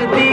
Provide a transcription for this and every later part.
the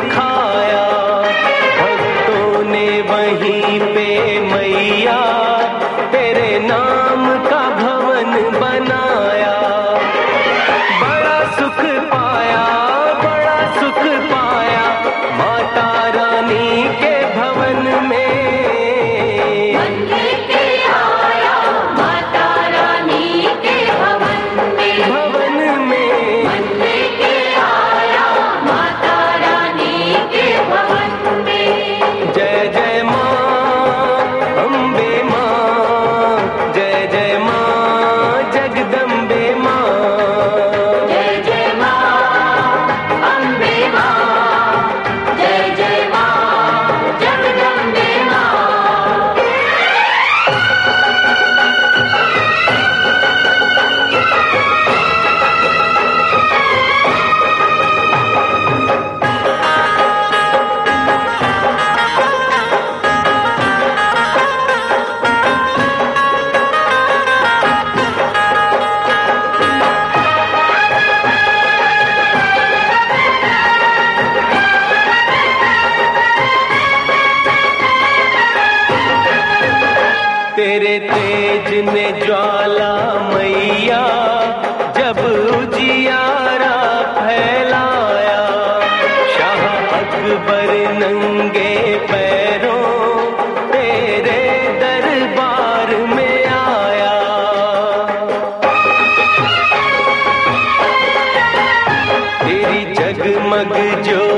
जगमग ज्योत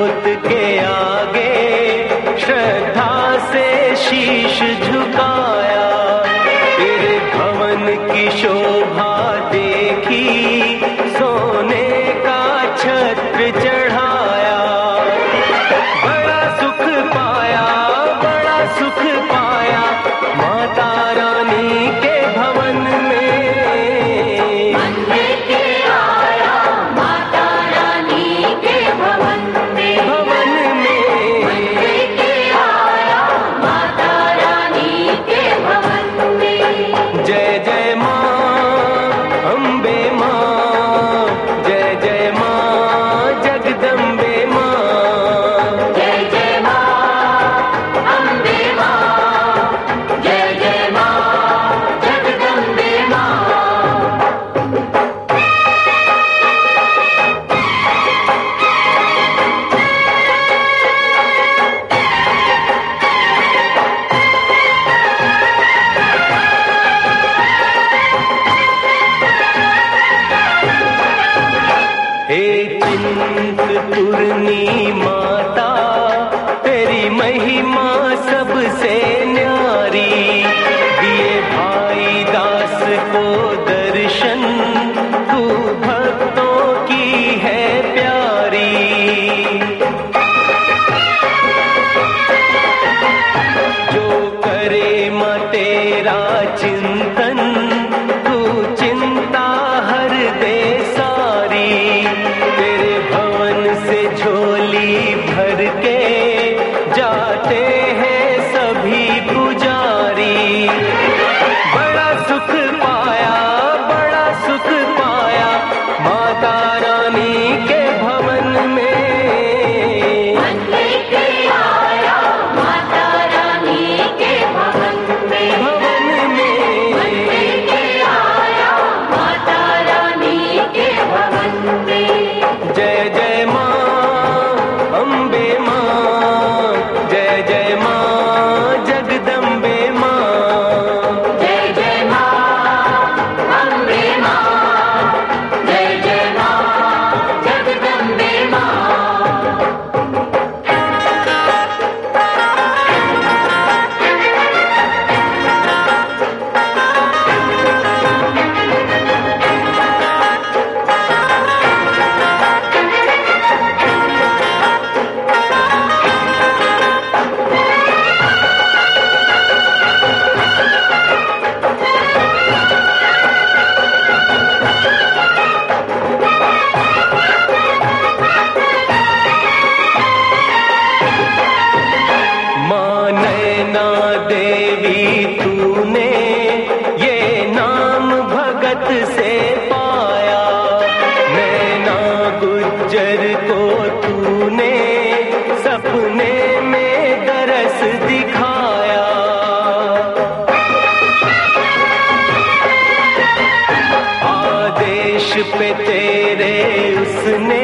நீ मोहब्बत से पाया। मैं ना गुजर को तूने सपने में दरस दिखाया। आदेश पे तेरे उसने